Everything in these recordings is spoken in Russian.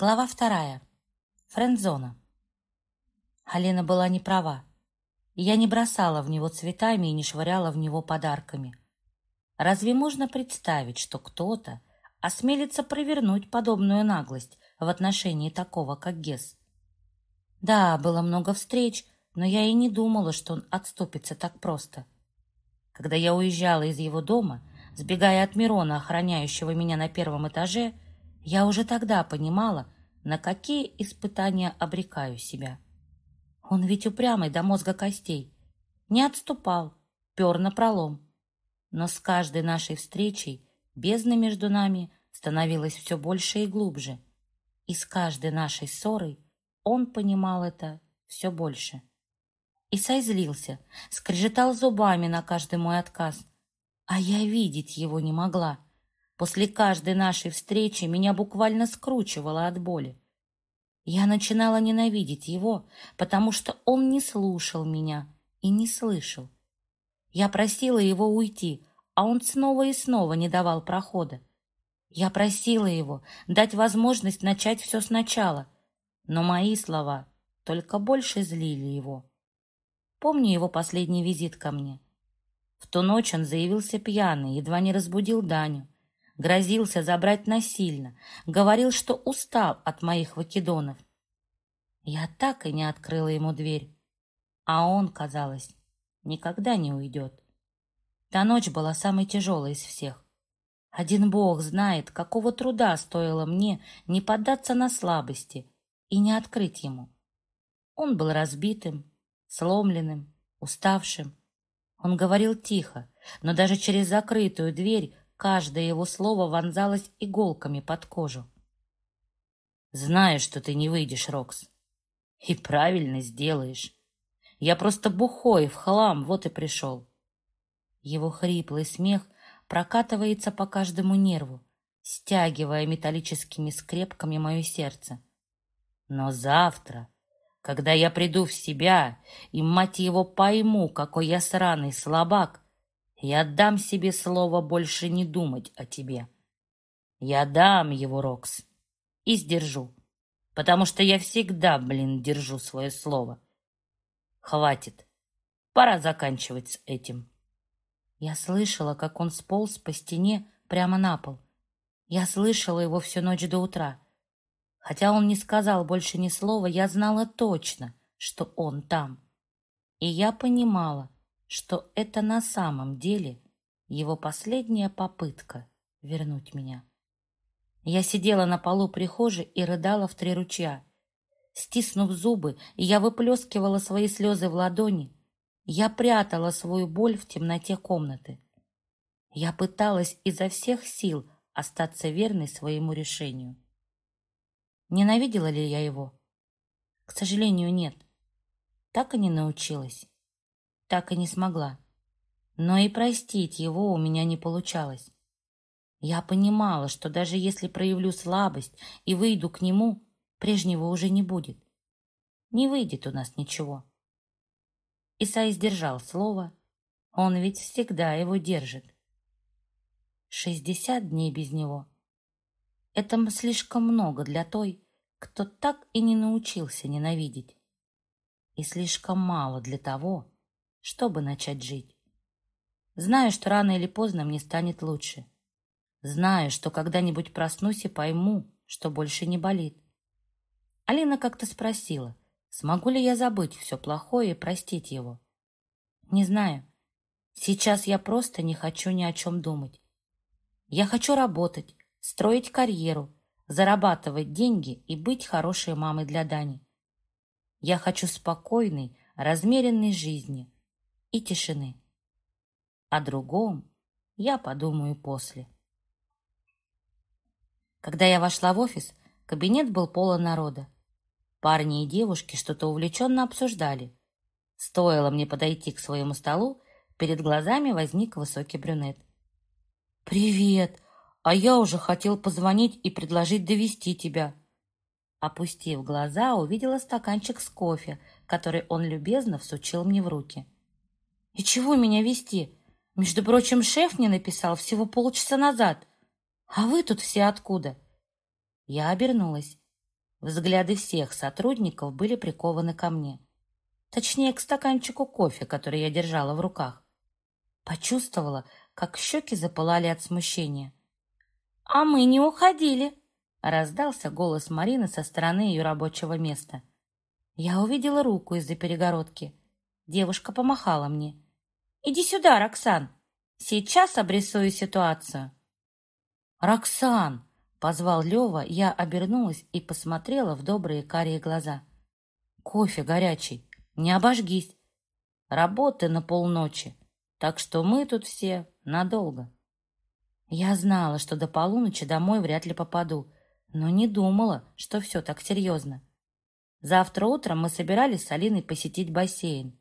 Глава вторая. Френдзона. Алина была не права. Я не бросала в него цветами и не швыряла в него подарками. Разве можно представить, что кто-то осмелится провернуть подобную наглость в отношении такого, как Гес? Да, было много встреч, но я и не думала, что он отступится так просто. Когда я уезжала из его дома, сбегая от Мирона, охраняющего меня на первом этаже, я уже тогда понимала, на какие испытания обрекаю себя. Он ведь упрямый до мозга костей. Не отступал, пер на пролом. Но с каждой нашей встречей бездна между нами становилась все больше и глубже. И с каждой нашей ссорой он понимал это все больше. Исай злился, скрежетал зубами на каждый мой отказ. А я видеть его не могла. После каждой нашей встречи меня буквально скручивало от боли. Я начинала ненавидеть его, потому что он не слушал меня и не слышал. Я просила его уйти, а он снова и снова не давал прохода. Я просила его дать возможность начать все сначала, но мои слова только больше злили его. Помню его последний визит ко мне. В ту ночь он заявился пьяный, едва не разбудил Даню грозился забрать насильно, говорил, что устал от моих вакидонов. Я так и не открыла ему дверь, а он, казалось, никогда не уйдет. Та ночь была самой тяжелой из всех. Один Бог знает, какого труда стоило мне не поддаться на слабости и не открыть ему. Он был разбитым, сломленным, уставшим. Он говорил тихо, но даже через закрытую дверь Каждое его слово вонзалось иголками под кожу. «Знаю, что ты не выйдешь, Рокс. И правильно сделаешь. Я просто бухой, в хлам, вот и пришел». Его хриплый смех прокатывается по каждому нерву, стягивая металлическими скрепками мое сердце. Но завтра, когда я приду в себя и, мать его, пойму, какой я сраный слабак, я дам себе слово больше не думать о тебе. Я дам его, Рокс, и сдержу, потому что я всегда, блин, держу свое слово. Хватит. Пора заканчивать с этим. Я слышала, как он сполз по стене прямо на пол. Я слышала его всю ночь до утра. Хотя он не сказал больше ни слова, я знала точно, что он там. И я понимала, что это на самом деле его последняя попытка вернуть меня. Я сидела на полу прихожей и рыдала в три ручья. Стиснув зубы, я выплескивала свои слезы в ладони. Я прятала свою боль в темноте комнаты. Я пыталась изо всех сил остаться верной своему решению. Ненавидела ли я его? К сожалению, нет. Так и не научилась так и не смогла. Но и простить его у меня не получалось. Я понимала, что даже если проявлю слабость и выйду к нему, прежнего уже не будет. Не выйдет у нас ничего. Исай сдержал слово. Он ведь всегда его держит. Шестьдесят дней без него. Это слишком много для той, кто так и не научился ненавидеть. И слишком мало для того, чтобы начать жить. Знаю, что рано или поздно мне станет лучше. Знаю, что когда-нибудь проснусь и пойму, что больше не болит. Алина как-то спросила, смогу ли я забыть все плохое и простить его. Не знаю. Сейчас я просто не хочу ни о чем думать. Я хочу работать, строить карьеру, зарабатывать деньги и быть хорошей мамой для Дани. Я хочу спокойной, размеренной жизни – и тишины. О другом я подумаю после. Когда я вошла в офис, кабинет был полон народа. Парни и девушки что-то увлеченно обсуждали. Стоило мне подойти к своему столу, перед глазами возник высокий брюнет. «Привет! А я уже хотел позвонить и предложить довести тебя». Опустив глаза, увидела стаканчик с кофе, который он любезно всучил мне в руки. И чего меня вести? Между прочим, шеф мне написал всего полчаса назад. А вы тут все откуда? Я обернулась. Взгляды всех сотрудников были прикованы ко мне. Точнее, к стаканчику кофе, который я держала в руках. Почувствовала, как щеки запылали от смущения. «А мы не уходили!» — раздался голос Марины со стороны ее рабочего места. Я увидела руку из-за перегородки. Девушка помахала мне. «Иди сюда, Роксан! Сейчас обрисую ситуацию!» «Роксан!» — позвал Лева, я обернулась и посмотрела в добрые карие глаза. «Кофе горячий, не обожгись. Работы на полночи, так что мы тут все надолго». Я знала, что до полуночи домой вряд ли попаду, но не думала, что все так серьезно. Завтра утром мы собирались с Алиной посетить бассейн.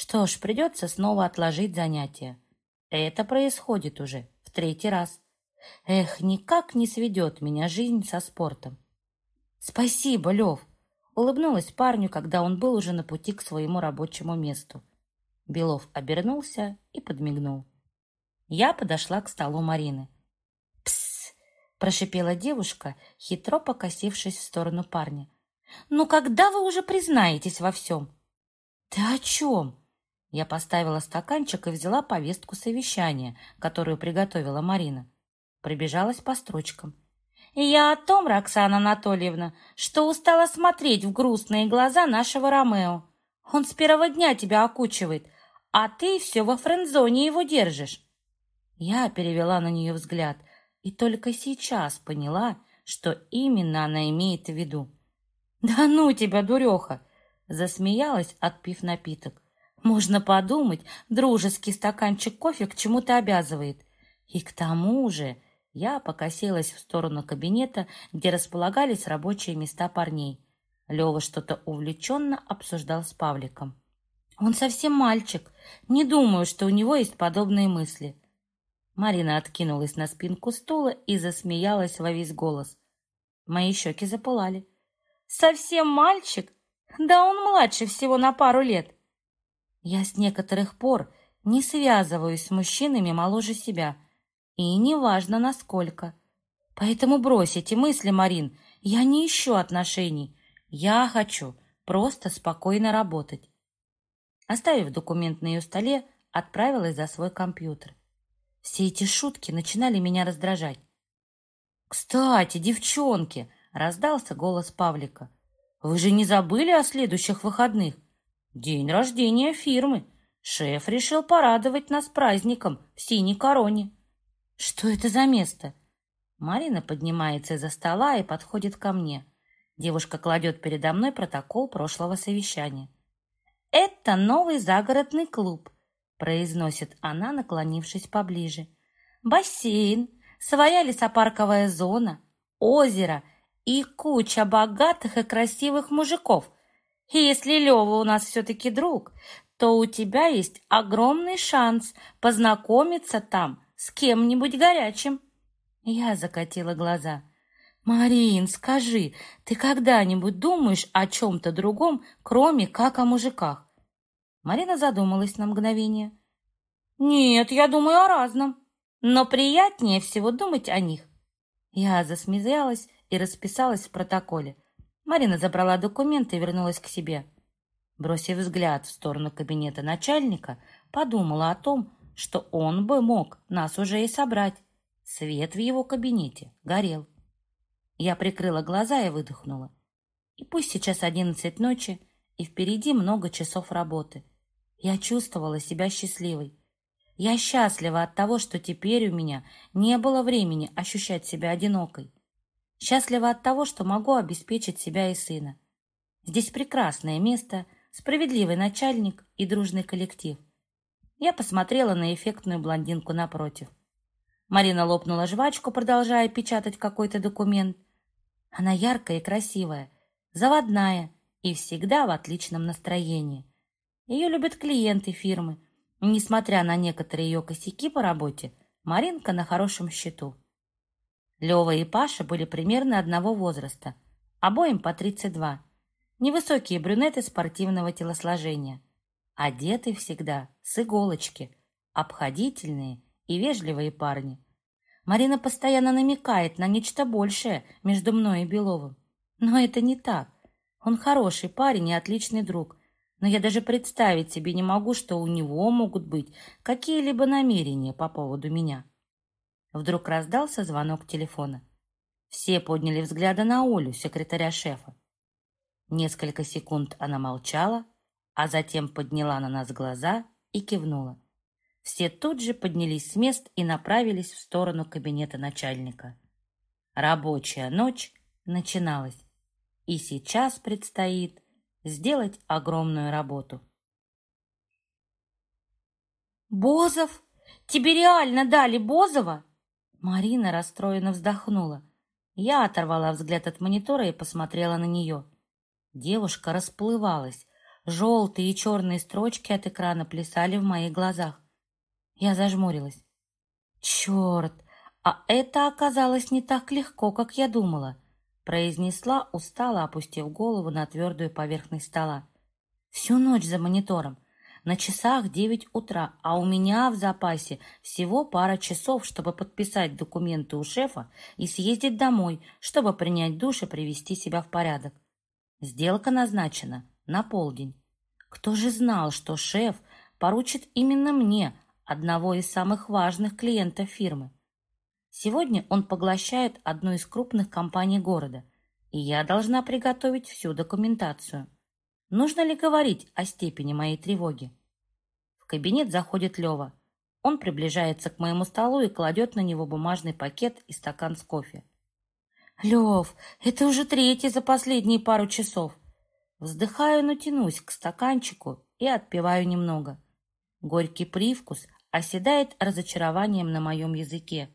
Что ж, придется снова отложить занятия. Это происходит уже в третий раз. Эх, никак не сведет меня жизнь со спортом. Спасибо, Лев, улыбнулась парню, когда он был уже на пути к своему рабочему месту. Белов обернулся и подмигнул. Я подошла к столу Марины. «Псс!» – прошипела девушка, хитро покосившись в сторону парня. «Ну когда вы уже признаетесь во всем?» «Ты о чем?» Я поставила стаканчик и взяла повестку совещания, которую приготовила Марина. Пробежалась по строчкам. «Я о том, Роксана Анатольевна, что устала смотреть в грустные глаза нашего Ромео. Он с первого дня тебя окучивает, а ты все во френдзоне его держишь». Я перевела на нее взгляд и только сейчас поняла, что именно она имеет в виду. «Да ну тебя, дуреха!» Засмеялась, отпив напиток. «Можно подумать, дружеский стаканчик кофе к чему-то обязывает. И к тому же...» Я покосилась в сторону кабинета, где располагались рабочие места парней. Лева что-то увлеченно обсуждал с Павликом. «Он совсем мальчик. Не думаю, что у него есть подобные мысли». Марина откинулась на спинку стула и засмеялась во весь голос. Мои щеки запылали. Совсем мальчик? Да он младше всего на пару лет. Я с некоторых пор не связываюсь с мужчинами моложе себя. И неважно, насколько. Поэтому брось эти мысли, Марин. Я не ищу отношений. Я хочу просто спокойно работать. Оставив документ на ее столе, отправилась за свой компьютер. Все эти шутки начинали меня раздражать. «Кстати, девчонки!» раздался голос Павлика. «Вы же не забыли о следующих выходных? День рождения фирмы. Шеф решил порадовать нас праздником в синей короне». «Что это за место?» Марина поднимается из-за стола и подходит ко мне. Девушка кладет передо мной протокол прошлого совещания. «Это новый загородный клуб», произносит она, наклонившись поближе. «Бассейн, своя лесопарковая зона, озеро — и куча богатых и красивых мужиков. И если Лева у нас все-таки друг, то у тебя есть огромный шанс познакомиться там с кем-нибудь горячим. Я закатила глаза. «Марин, скажи, ты когда-нибудь думаешь о чем-то другом, кроме как о мужиках?» Марина задумалась на мгновение. «Нет, я думаю о разном, но приятнее всего думать о них». Я засмеялась и расписалась в протоколе. Марина забрала документы и вернулась к себе. Бросив взгляд в сторону кабинета начальника, подумала о том, что он бы мог нас уже и собрать. Свет в его кабинете горел. Я прикрыла глаза и выдохнула. И пусть сейчас одиннадцать ночи, и впереди много часов работы. Я чувствовала себя счастливой. Я счастлива от того, что теперь у меня не было времени ощущать себя одинокой. Счастлива от того, что могу обеспечить себя и сына. Здесь прекрасное место, справедливый начальник и дружный коллектив. Я посмотрела на эффектную блондинку напротив. Марина лопнула жвачку, продолжая печатать какой-то документ. Она яркая и красивая, заводная и всегда в отличном настроении. Ее любят клиенты фирмы. Несмотря на некоторые ее косяки по работе, Маринка на хорошем счету. Лева и Паша были примерно одного возраста, обоим по 32. Невысокие брюнеты спортивного телосложения. Одеты всегда с иголочки, обходительные и вежливые парни. Марина постоянно намекает на нечто большее между мной и Беловым. Но это не так. Он хороший парень и отличный друг. Но я даже представить себе не могу, что у него могут быть какие-либо намерения по поводу меня. Вдруг раздался звонок телефона. Все подняли взгляды на Олю, секретаря шефа. Несколько секунд она молчала, а затем подняла на нас глаза и кивнула. Все тут же поднялись с мест и направились в сторону кабинета начальника. Рабочая ночь начиналась, и сейчас предстоит сделать огромную работу. «Бозов? Тебе реально дали Бозова?» Марина расстроенно вздохнула. Я оторвала взгляд от монитора и посмотрела на нее. Девушка расплывалась, Желтые и черные строчки от экрана плясали в моих глазах. Я зажмурилась. «Черт! А это оказалось не так легко, как я думала», произнесла, устало опустив голову на твердую поверхность стола. «Всю ночь за монитором. На часах девять утра, а у меня в запасе всего пара часов, чтобы подписать документы у шефа и съездить домой, чтобы принять душ и привести себя в порядок. Сделка назначена на полдень. Кто же знал, что шеф поручит именно мне, одного из самых важных клиентов фирмы? Сегодня он поглощает одну из крупных компаний города, и я должна приготовить всю документацию. Нужно ли говорить о степени моей тревоги? В кабинет заходит Лева. Он приближается к моему столу и кладет на него бумажный пакет и стакан с кофе. «Лев, это уже третий за последние пару часов. Вздыхаю, но тянусь к стаканчику и отпиваю немного. Горький привкус оседает разочарованием на моем языке.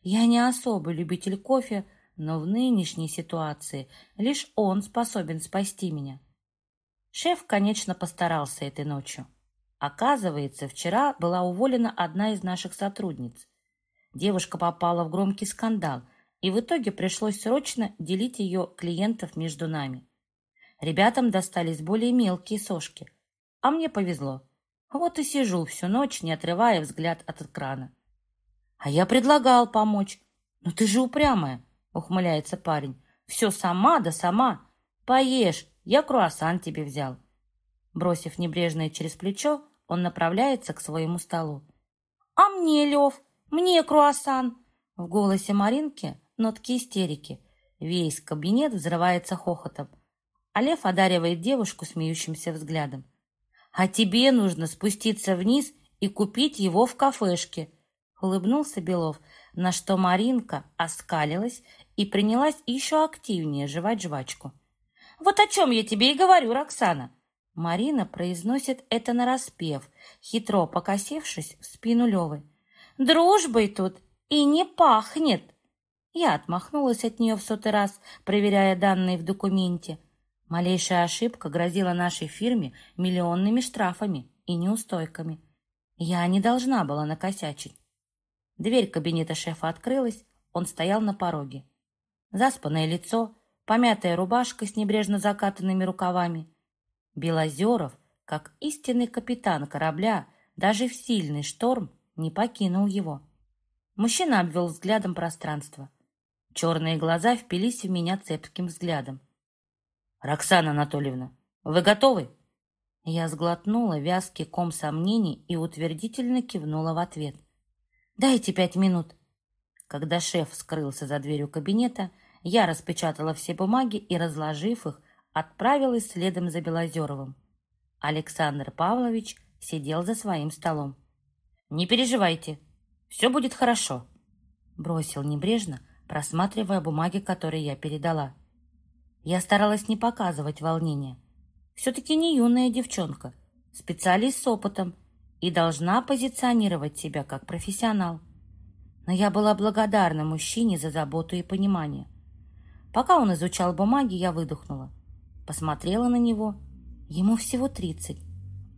Я не особый любитель кофе, но в нынешней ситуации лишь он способен спасти меня. Шеф, конечно, постарался этой ночью. Оказывается, вчера была уволена одна из наших сотрудниц. Девушка попала в громкий скандал, и в итоге пришлось срочно делить ее клиентов между нами. Ребятам достались более мелкие сошки. А мне повезло. Вот и сижу всю ночь, не отрывая взгляд от экрана. А я предлагал помочь. Ну ты же упрямая, ухмыляется парень. Все сама да сама. Поешь, я круассан тебе взял. Бросив небрежное через плечо, он направляется к своему столу. «А мне, Лев, мне круассан!» В голосе Маринки нотки истерики. Весь кабинет взрывается хохотом а Лев одаривает девушку смеющимся взглядом. «А тебе нужно спуститься вниз и купить его в кафешке», — улыбнулся Белов, на что Маринка оскалилась и принялась еще активнее жевать жвачку. «Вот о чем я тебе и говорю, Роксана!» Марина произносит это нараспев, хитро покосившись в спину Левы. «Дружбой тут и не пахнет!» Я отмахнулась от нее в сотый раз, проверяя данные в документе. Малейшая ошибка грозила нашей фирме миллионными штрафами и неустойками. Я не должна была накосячить. Дверь кабинета шефа открылась, он стоял на пороге. Заспанное лицо, помятая рубашка с небрежно закатанными рукавами. Белозеров, как истинный капитан корабля, даже в сильный шторм не покинул его. Мужчина обвел взглядом пространство. Черные глаза впились в меня цепким взглядом. «Роксана Анатольевна, вы готовы?» Я сглотнула вязкий ком сомнений и утвердительно кивнула в ответ. «Дайте пять минут». Когда шеф скрылся за дверью кабинета, я распечатала все бумаги и, разложив их, отправилась следом за Белозеровым. Александр Павлович сидел за своим столом. «Не переживайте, все будет хорошо», — бросил небрежно, просматривая бумаги, которые я передала. Я старалась не показывать волнения. Все-таки не юная девчонка, специалист с опытом и должна позиционировать себя как профессионал. Но я была благодарна мужчине за заботу и понимание. Пока он изучал бумаги, я выдохнула. Посмотрела на него. Ему всего 30,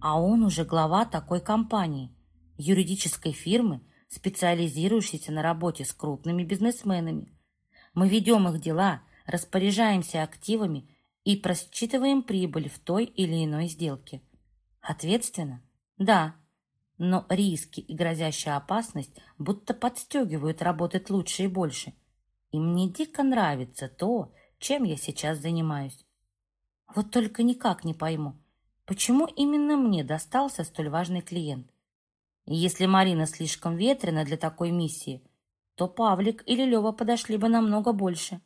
а он уже глава такой компании, юридической фирмы, специализирующейся на работе с крупными бизнесменами. Мы ведем их дела распоряжаемся активами и просчитываем прибыль в той или иной сделке. Ответственно? Да. Но риски и грозящая опасность будто подстегивают работать лучше и больше. И мне дико нравится то, чем я сейчас занимаюсь. Вот только никак не пойму, почему именно мне достался столь важный клиент. И если Марина слишком ветрена для такой миссии, то Павлик или Лева подошли бы намного больше.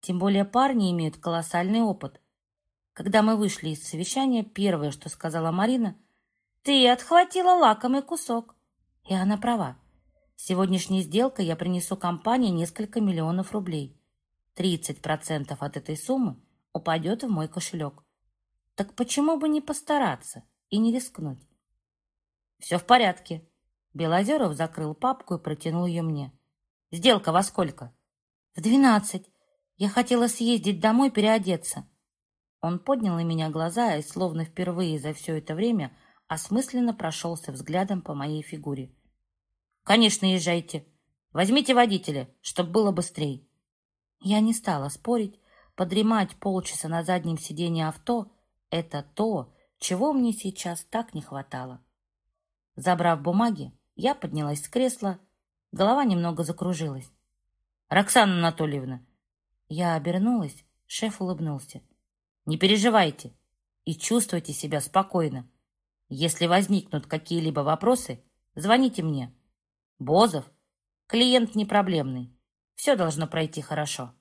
Тем более парни имеют колоссальный опыт. Когда мы вышли из совещания, первое, что сказала Марина, «Ты отхватила лакомый кусок». И она права. Сегодняшней сделкой я принесу компании несколько миллионов рублей. 30% от этой суммы упадет в мой кошелек. Так почему бы не постараться и не рискнуть? Все в порядке. Белозеров закрыл папку и протянул ее мне. Сделка во сколько? В двенадцать. Я хотела съездить домой переодеться. Он поднял на меня глаза и, словно впервые за все это время, осмысленно прошелся взглядом по моей фигуре. «Конечно, езжайте. Возьмите водителя, чтобы было быстрее». Я не стала спорить. Подремать полчаса на заднем сиденье авто — это то, чего мне сейчас так не хватало. Забрав бумаги, я поднялась с кресла, голова немного закружилась. «Роксана Анатольевна!» Я обернулась, шеф улыбнулся. «Не переживайте и чувствуйте себя спокойно. Если возникнут какие-либо вопросы, звоните мне. Бозов — клиент не проблемный. Все должно пройти хорошо».